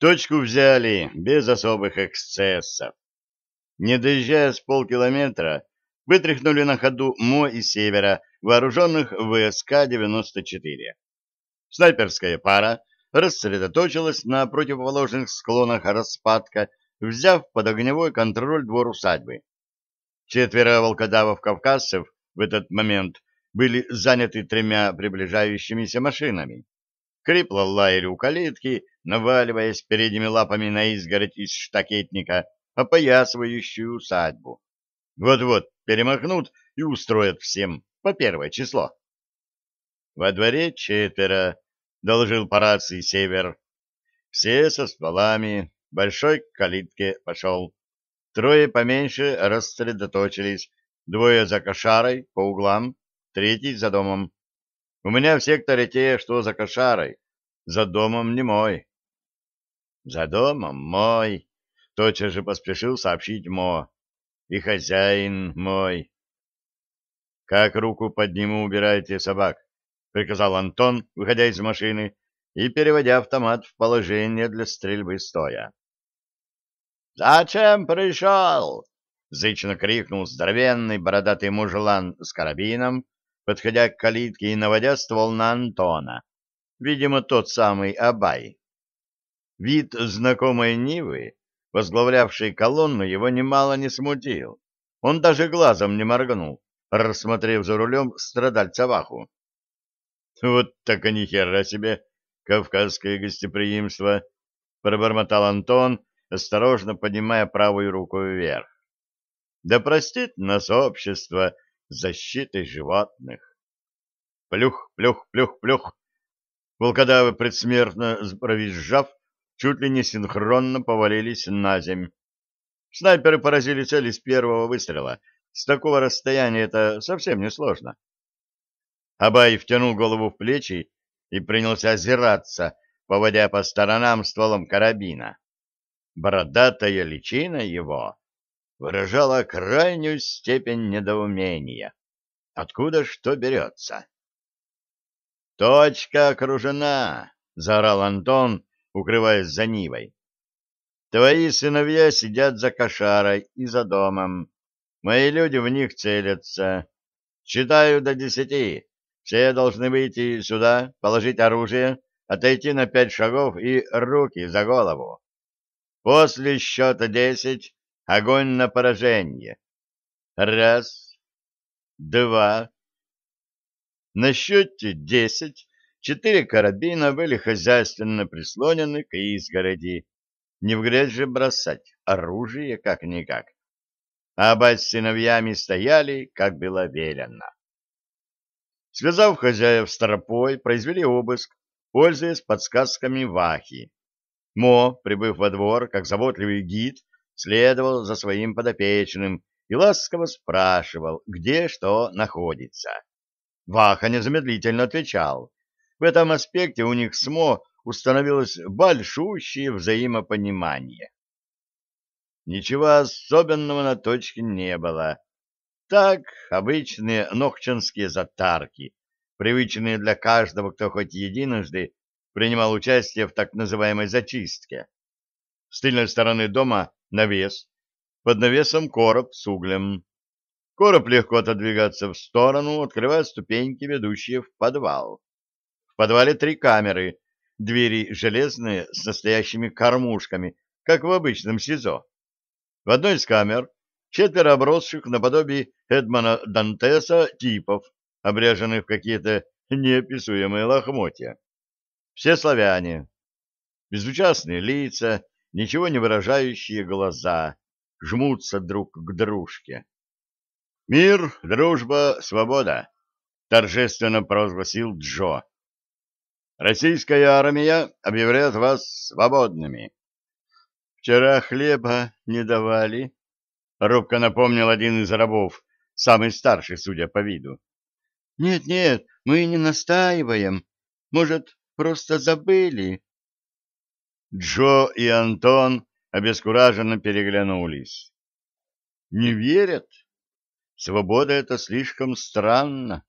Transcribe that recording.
Точку взяли без особых эксцессов. Не доезжая с полкилометра, вытряхнули на ходу МО из севера, вооруженных ВСК-94. Снайперская пара рассредоточилась на противоположных склонах распадка, взяв под огневой контроль двор усадьбы. Четверо волкодавов-кавказцев в этот момент были заняты тремя приближающимися машинами. Крипло лаяли у калитки, наваливаясь передними лапами на изгородь из штакетника, опоясывающую усадьбу. Вот-вот перемахнут и устроят всем по первое число. Во дворе четверо, — доложил по рации Север. Все со стволами, большой к калитке пошел. Трое поменьше рассредоточились, двое за кошарой по углам, третий за домом. У меня в секторе те, что за кошарой, за домом не мой. За домом мой, тотчас же поспешил сообщить Мо. И хозяин мой. Как руку подниму, убирайте собак. — приказал Антон, выходя из машины и переводя автомат в положение для стрельбы стоя. «Зачем пришел?» — зычно крикнул здоровенный бородатый мужлан с карабином, подходя к калитке и наводя ствол на Антона. Видимо, тот самый Абай. Вид знакомой Нивы, возглавлявшей колонну, его немало не смутил. Он даже глазом не моргнул, рассмотрев за рулем страдальца Ваху. Вот так и ни себе кавказское гостеприимство, пробормотал Антон, осторожно поднимая правую руку вверх. Да простит нас общество защитой животных. Плюх, плюх, плюх, плюх. Волкодавы, предсмертно провизжав, чуть ли не синхронно повалились на земь. Снайперы поразили цели с первого выстрела. С такого расстояния это совсем не сложно. Абай втянул голову в плечи и принялся озираться, поводя по сторонам стволом карабина. Бородатая личина его выражала крайнюю степень недоумения. Откуда что берется? «Точка окружена!» — заорал Антон, укрываясь за Нивой. «Твои сыновья сидят за кошарой и за домом. Мои люди в них целятся. Считаю до десяти. Все должны выйти сюда, положить оружие, отойти на пять шагов и руки за голову. После счета десять огонь на поражение. Раз, два. На счете десять четыре карабина были хозяйственно прислонены к изгороди. Не в грязь же бросать оружие как-никак. А бать с сыновьями стояли, как было велено. Связав хозяев с тропой, произвели обыск, пользуясь подсказками Вахи. Мо, прибыв во двор, как заботливый гид, следовал за своим подопечным и ласково спрашивал, где что находится. Ваха незамедлительно отвечал. В этом аспекте у них с Мо установилось большущее взаимопонимание. Ничего особенного на точке не было. Так, обычные нохчанские затарки, привычные для каждого, кто хоть единожды принимал участие в так называемой зачистке. С тыльной стороны дома навес, под навесом короб с углем. Короб легко отодвигаться в сторону, открывая ступеньки, ведущие в подвал. В подвале три камеры, двери железные с настоящими кормушками, как в обычном СИЗО. В одной из камер четверо обросших наподобие Эдмана Дантеса типов, обряженных в какие-то неописуемые лохмотья. Все славяне. Безучастные лица, ничего не выражающие глаза, жмутся друг к дружке. «Мир, дружба, свобода!» — торжественно провозгласил Джо. «Российская армия объявляет вас свободными». «Вчера хлеба не давали», — робко напомнил один из рабов, самый старший, судя по виду. «Нет, нет, мы не настаиваем. Может, просто забыли?» Джо и Антон обескураженно переглянулись. «Не верят? Свобода — это слишком странно.